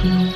Yeah.